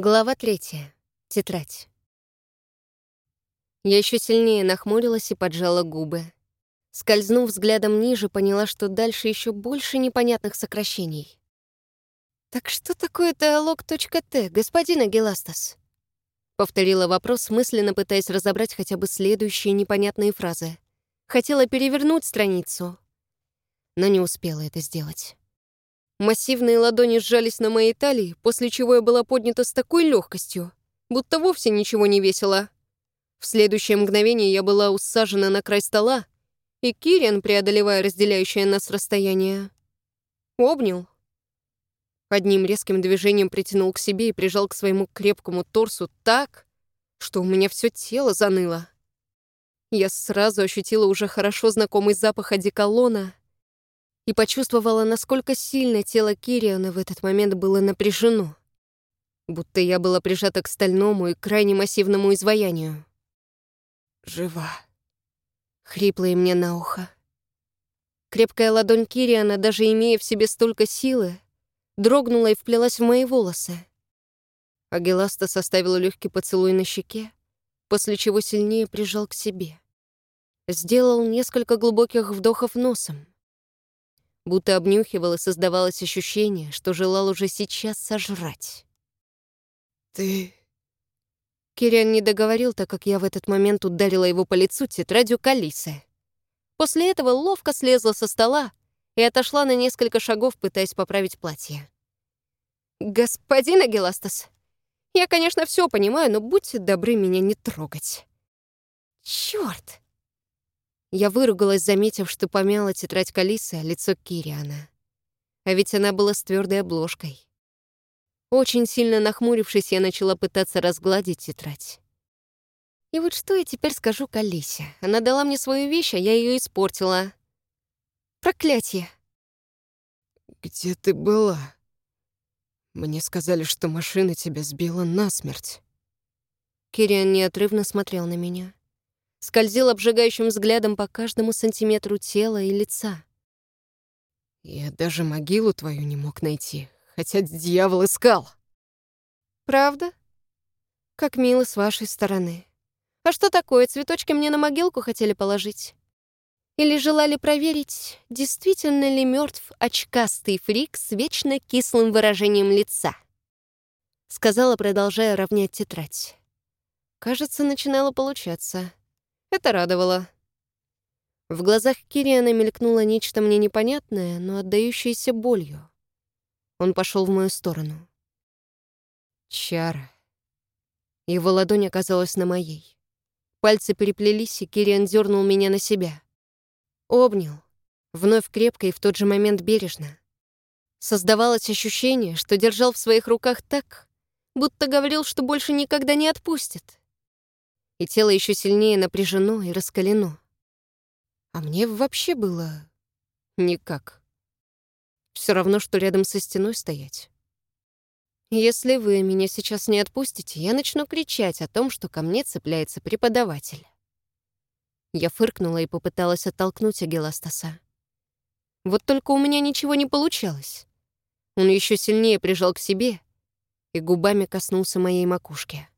Глава третья. Тетрадь. Я еще сильнее нахмурилась и поджала губы. Скользнув взглядом ниже, поняла, что дальше еще больше непонятных сокращений. «Так что такое диалог.т, господин Агиластас?» Повторила вопрос, мысленно пытаясь разобрать хотя бы следующие непонятные фразы. Хотела перевернуть страницу, но не успела это сделать. Массивные ладони сжались на моей талии, после чего я была поднята с такой легкостью, будто вовсе ничего не весила. В следующее мгновение я была усажена на край стола, и Кириан, преодолевая разделяющее нас расстояние, обнял. Одним резким движением притянул к себе и прижал к своему крепкому торсу так, что у меня все тело заныло. Я сразу ощутила уже хорошо знакомый запах одеколона и почувствовала, насколько сильно тело Кириана в этот момент было напряжено, будто я была прижата к стальному и крайне массивному изваянию. «Жива», — хрипло мне на ухо. Крепкая ладонь Кириана, даже имея в себе столько силы, дрогнула и вплелась в мои волосы. Агиласта составил легкий поцелуй на щеке, после чего сильнее прижал к себе. Сделал несколько глубоких вдохов носом. Будто обнюхивал, и создавалось ощущение, что желал уже сейчас сожрать. «Ты...» Кириан не договорил, так как я в этот момент ударила его по лицу тетрадью Калисы. После этого ловко слезла со стола и отошла на несколько шагов, пытаясь поправить платье. «Господин Агиластас, я, конечно, все понимаю, но будьте добры меня не трогать». «Чёрт!» Я выругалась, заметив, что помяла тетрадь Калисы, а лицо Кириана. А ведь она была с твердой обложкой. Очень сильно нахмурившись, я начала пытаться разгладить тетрадь. И вот что я теперь скажу Калисе? Она дала мне свою вещь, а я ее испортила. Проклятие! «Где ты была? Мне сказали, что машина тебя сбила насмерть». Кириан неотрывно смотрел на меня скользил обжигающим взглядом по каждому сантиметру тела и лица. «Я даже могилу твою не мог найти, хотя дьявол искал». «Правда? Как мило с вашей стороны. А что такое, цветочки мне на могилку хотели положить? Или желали проверить, действительно ли мертв очкастый фрик с вечно кислым выражением лица?» Сказала, продолжая равнять тетрадь. Кажется, начинало получаться. Это радовало. В глазах Кириана мелькнуло нечто мне непонятное, но отдающееся болью. Он пошел в мою сторону. Чара. Его ладонь оказалась на моей. Пальцы переплелись, и Кириан дернул меня на себя. Обнял. Вновь крепко и в тот же момент бережно. Создавалось ощущение, что держал в своих руках так, будто говорил, что больше никогда не отпустит и тело еще сильнее напряжено и раскалено. А мне вообще было никак. Все равно, что рядом со стеной стоять. Если вы меня сейчас не отпустите, я начну кричать о том, что ко мне цепляется преподаватель. Я фыркнула и попыталась оттолкнуть Агеластаса. Вот только у меня ничего не получалось. Он еще сильнее прижал к себе и губами коснулся моей макушки.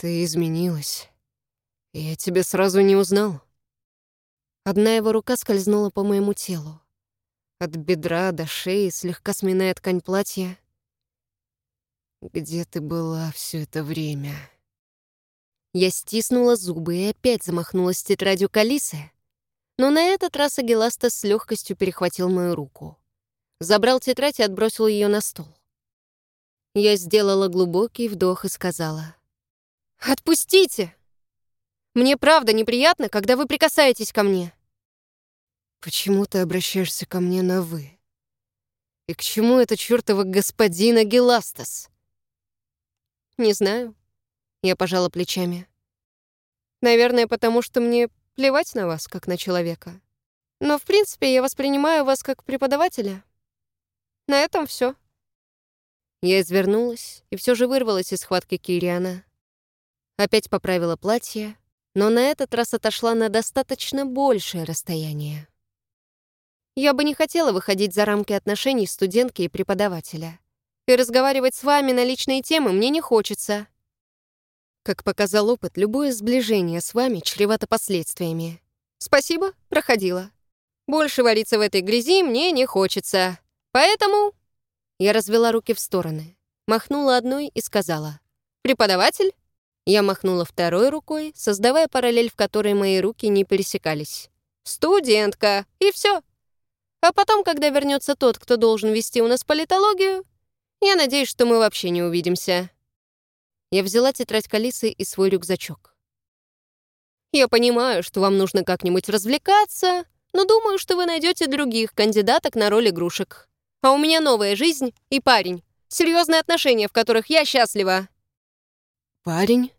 Ты изменилась. Я тебя сразу не узнал. Одна его рука скользнула по моему телу. От бедра до шеи, слегка сминая ткань платья. Где ты была все это время? Я стиснула зубы и опять замахнулась тетрадью Калисы, но на этот раз Агиласта с легкостью перехватил мою руку. Забрал тетрадь и отбросил ее на стол. Я сделала глубокий вдох и сказала — «Отпустите! Мне правда неприятно, когда вы прикасаетесь ко мне». «Почему ты обращаешься ко мне на «вы»? И к чему это чертова господина Геластас?» «Не знаю». Я пожала плечами. «Наверное, потому что мне плевать на вас, как на человека. Но, в принципе, я воспринимаю вас как преподавателя. На этом все. Я извернулась и все же вырвалась из схватки Кириана. Опять поправила платье, но на этот раз отошла на достаточно большее расстояние. Я бы не хотела выходить за рамки отношений студентки и преподавателя. И разговаривать с вами на личные темы мне не хочется. Как показал опыт, любое сближение с вами чревато последствиями. Спасибо, проходила. Больше вариться в этой грязи мне не хочется. Поэтому... Я развела руки в стороны, махнула одной и сказала. «Преподаватель?» Я махнула второй рукой, создавая параллель, в которой мои руки не пересекались. «Студентка!» И все. А потом, когда вернется тот, кто должен вести у нас политологию, я надеюсь, что мы вообще не увидимся. Я взяла тетрадь Калисы и свой рюкзачок. Я понимаю, что вам нужно как-нибудь развлекаться, но думаю, что вы найдете других кандидаток на роль игрушек. А у меня новая жизнь и парень. Серьезные отношения, в которых я счастлива. Парень?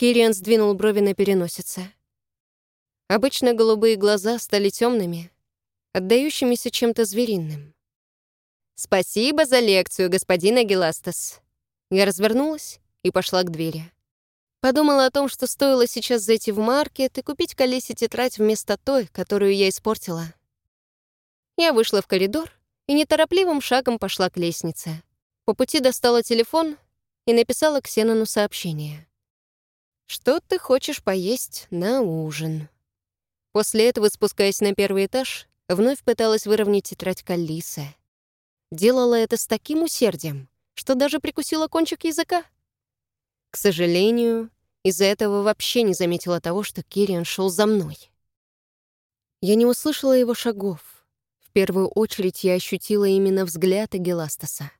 Кириан сдвинул брови на переносице. Обычно голубые глаза стали темными, отдающимися чем-то звериным. «Спасибо за лекцию, господин Агиластас». Я развернулась и пошла к двери. Подумала о том, что стоило сейчас зайти в маркет и купить колесе тетрадь вместо той, которую я испортила. Я вышла в коридор и неторопливым шагом пошла к лестнице. По пути достала телефон и написала Ксенону сообщение. «Что ты хочешь поесть на ужин?» После этого, спускаясь на первый этаж, вновь пыталась выровнять тетрадь Каллисы. Делала это с таким усердием, что даже прикусила кончик языка. К сожалению, из-за этого вообще не заметила того, что Кириан шел за мной. Я не услышала его шагов. В первую очередь я ощутила именно взгляд Агеластаса.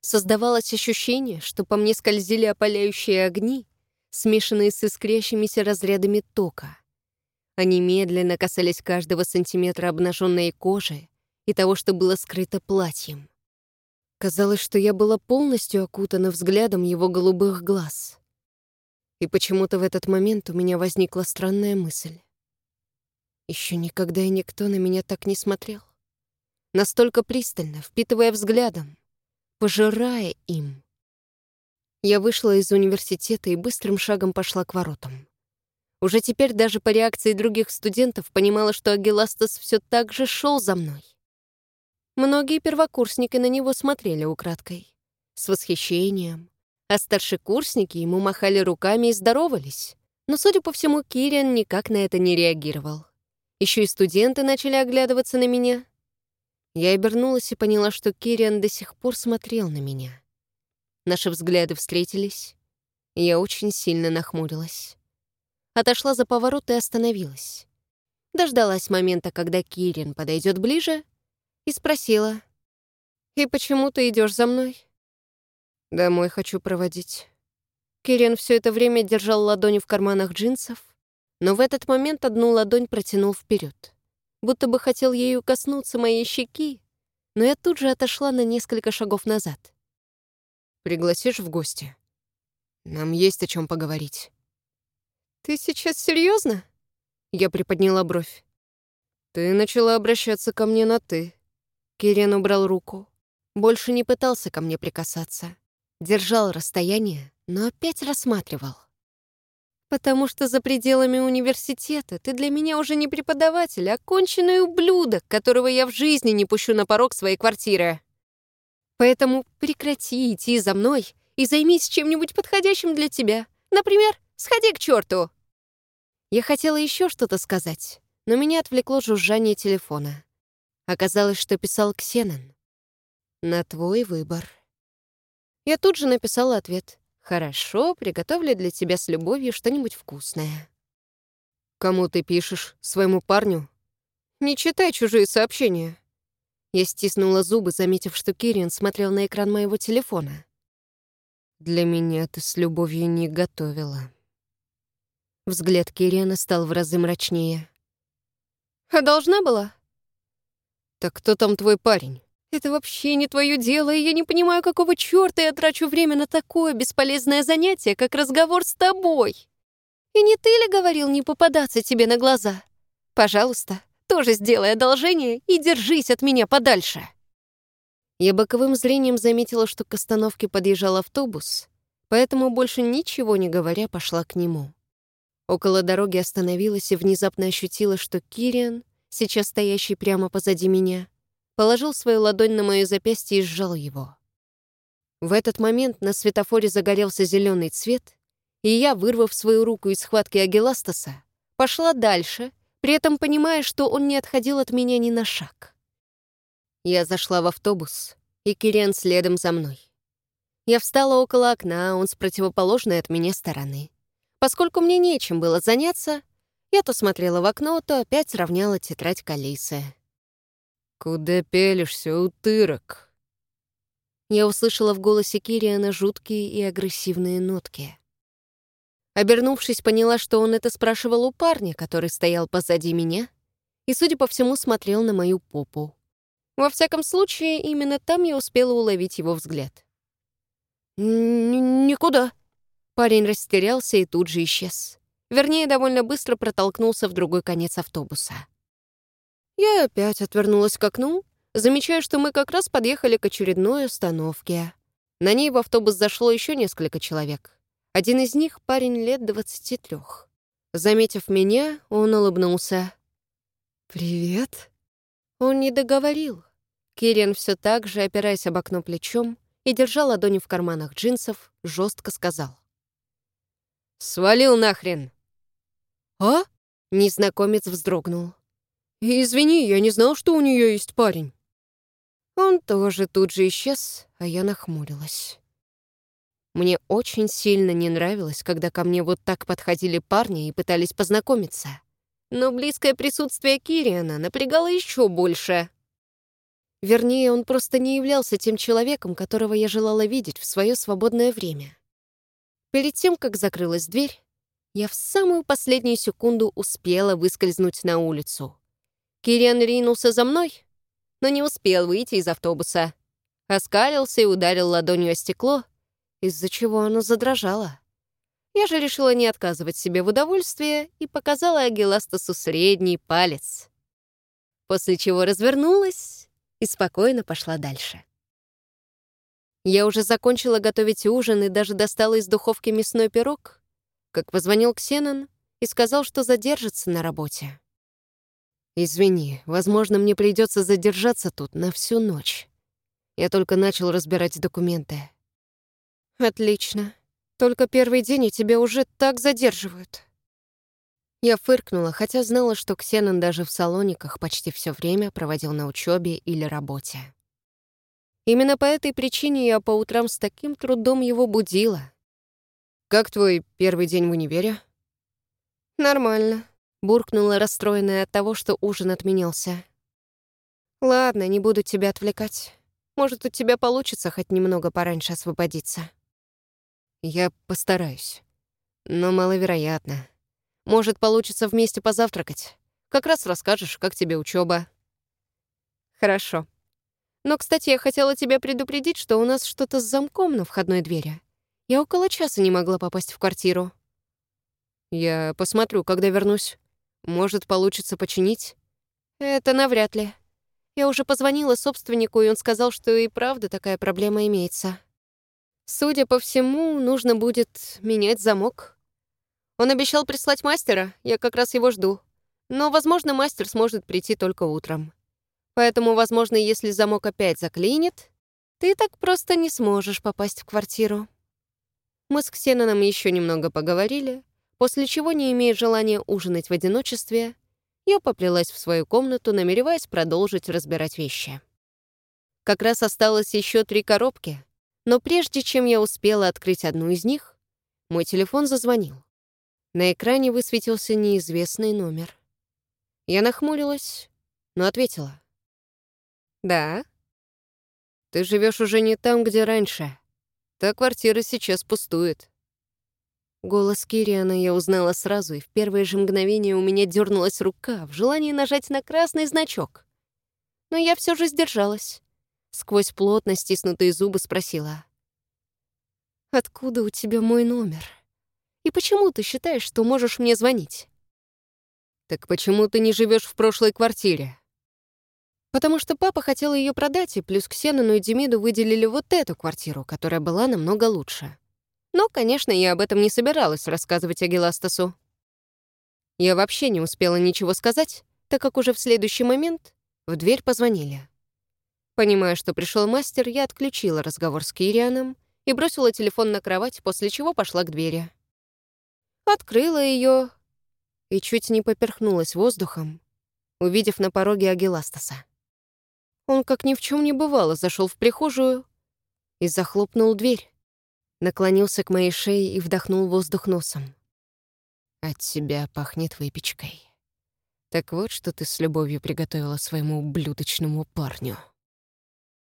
Создавалось ощущение, что по мне скользили опаляющие огни, смешанные с искрящимися разрядами тока. Они медленно касались каждого сантиметра обнаженной кожи и того, что было скрыто платьем. Казалось, что я была полностью окутана взглядом его голубых глаз. И почему-то в этот момент у меня возникла странная мысль. Еще никогда и никто на меня так не смотрел. Настолько пристально, впитывая взглядом, пожирая им. Я вышла из университета и быстрым шагом пошла к воротам. Уже теперь даже по реакции других студентов понимала, что Агиластас все так же шел за мной. Многие первокурсники на него смотрели украдкой, с восхищением, а старшекурсники ему махали руками и здоровались. Но, судя по всему, Кириан никак на это не реагировал. Еще и студенты начали оглядываться на меня. Я обернулась и поняла, что Кириан до сих пор смотрел на меня. Наши взгляды встретились, и я очень сильно нахмурилась. Отошла за поворот и остановилась. Дождалась момента, когда Кирин подойдет ближе, и спросила. «И почему ты идешь за мной?» «Домой хочу проводить». Кирин все это время держал ладони в карманах джинсов, но в этот момент одну ладонь протянул вперед, будто бы хотел ею коснуться моей щеки, но я тут же отошла на несколько шагов назад. «Пригласишь в гости? Нам есть о чем поговорить». «Ты сейчас серьезно? Я приподняла бровь. «Ты начала обращаться ко мне на «ты». Кирен убрал руку. Больше не пытался ко мне прикасаться. Держал расстояние, но опять рассматривал. «Потому что за пределами университета ты для меня уже не преподаватель, а конченый ублюдок, которого я в жизни не пущу на порог своей квартиры. Поэтому прекрати идти за мной и займись чем-нибудь подходящим для тебя. Например, сходи к черту. Я хотела еще что-то сказать, но меня отвлекло жужжание телефона. Оказалось, что писал Ксенон. «На твой выбор». Я тут же написала ответ. «Хорошо, приготовлю для тебя с любовью что-нибудь вкусное». «Кому ты пишешь? Своему парню?» «Не читай чужие сообщения». Я стиснула зубы, заметив, что Кирин смотрел на экран моего телефона. «Для меня ты с любовью не готовила». Взгляд Кириана стал в разы мрачнее. «А должна была?» «Так кто там твой парень?» «Это вообще не твое дело, и я не понимаю, какого черта я трачу время на такое бесполезное занятие, как разговор с тобой. И не ты ли говорил не попадаться тебе на глаза? Пожалуйста, тоже сделай одолжение и держись от меня подальше». Я боковым зрением заметила, что к остановке подъезжал автобус, поэтому, больше ничего не говоря, пошла к нему. Около дороги остановилась и внезапно ощутила, что Кириан сейчас стоящий прямо позади меня, положил свою ладонь на мое запястье и сжал его. В этот момент на светофоре загорелся зеленый цвет, и я, вырвав свою руку из схватки Агиластаса, пошла дальше, при этом понимая, что он не отходил от меня ни на шаг. Я зашла в автобус, и Кириан следом за мной. Я встала около окна, он с противоположной от меня стороны. Поскольку мне нечем было заняться, я то смотрела в окно, то опять сравняла тетрадь Калисы. «Куда пелишься, утырок?» Я услышала в голосе Кириана жуткие и агрессивные нотки. Обернувшись, поняла, что он это спрашивал у парня, который стоял позади меня и, судя по всему, смотрел на мою попу. Во всяком случае, именно там я успела уловить его взгляд. «Никуда». Парень растерялся и тут же исчез. Вернее, довольно быстро протолкнулся в другой конец автобуса. Я опять отвернулась к окну, замечая, что мы как раз подъехали к очередной остановке. На ней в автобус зашло еще несколько человек. Один из них — парень лет 23. Заметив меня, он улыбнулся. «Привет». Он не договорил. Кириан все так же, опираясь об окно плечом и держа ладони в карманах джинсов, жестко сказал. «Свалил нахрен!» «А?» — незнакомец вздрогнул. «Извини, я не знал, что у нее есть парень». Он тоже тут же исчез, а я нахмурилась. Мне очень сильно не нравилось, когда ко мне вот так подходили парни и пытались познакомиться. Но близкое присутствие Кириана напрягало еще больше. Вернее, он просто не являлся тем человеком, которого я желала видеть в свое свободное время. Перед тем, как закрылась дверь, я в самую последнюю секунду успела выскользнуть на улицу. Кириан ринулся за мной, но не успел выйти из автобуса. Оскалился и ударил ладонью о стекло, из-за чего оно задрожало. Я же решила не отказывать себе в удовольствии и показала Агиластасу средний палец. После чего развернулась и спокойно пошла дальше. Я уже закончила готовить ужин и даже достала из духовки мясной пирог, как позвонил Ксенон и сказал, что задержится на работе. «Извини, возможно, мне придется задержаться тут на всю ночь. Я только начал разбирать документы». «Отлично. Только первый день, и тебя уже так задерживают». Я фыркнула, хотя знала, что Ксенон даже в салониках почти все время проводил на учебе или работе. Именно по этой причине я по утрам с таким трудом его будила. «Как твой первый день в универе?» «Нормально», — буркнула, расстроенная от того, что ужин отменился. «Ладно, не буду тебя отвлекать. Может, у тебя получится хоть немного пораньше освободиться». «Я постараюсь. Но маловероятно. Может, получится вместе позавтракать. Как раз расскажешь, как тебе учеба. Хорошо. Но, кстати, я хотела тебя предупредить, что у нас что-то с замком на входной двери. Я около часа не могла попасть в квартиру. Я посмотрю, когда вернусь. Может, получится починить? Это навряд ли. Я уже позвонила собственнику, и он сказал, что и правда такая проблема имеется. Судя по всему, нужно будет менять замок. Он обещал прислать мастера, я как раз его жду. Но, возможно, мастер сможет прийти только утром. Поэтому, возможно, если замок опять заклинит, ты так просто не сможешь попасть в квартиру. Мы с Ксеноном еще немного поговорили, после чего, не имея желания ужинать в одиночестве, я поплелась в свою комнату, намереваясь продолжить разбирать вещи. Как раз осталось еще три коробки, но прежде чем я успела открыть одну из них, мой телефон зазвонил. На экране высветился неизвестный номер. Я нахмурилась, но ответила. «Да?» «Ты живешь уже не там, где раньше. Та квартира сейчас пустует». Голос Кириана я узнала сразу, и в первое же мгновение у меня дернулась рука в желании нажать на красный значок. Но я все же сдержалась. Сквозь плотно стиснутые зубы спросила. «Откуда у тебя мой номер?» И почему ты считаешь, что можешь мне звонить?» «Так почему ты не живешь в прошлой квартире?» «Потому что папа хотел ее продать, и плюс Ксенону и Демиду выделили вот эту квартиру, которая была намного лучше. Но, конечно, я об этом не собиралась рассказывать Агиластасу. Я вообще не успела ничего сказать, так как уже в следующий момент в дверь позвонили. Понимая, что пришел мастер, я отключила разговор с Кирианом и бросила телефон на кровать, после чего пошла к двери. Открыла ее и чуть не поперхнулась воздухом, увидев на пороге Агиластаса. Он, как ни в чем не бывало, зашел в прихожую и захлопнул дверь. Наклонился к моей шее и вдохнул воздух носом. От тебя пахнет выпечкой. Так вот, что ты с любовью приготовила своему ублюдочному парню.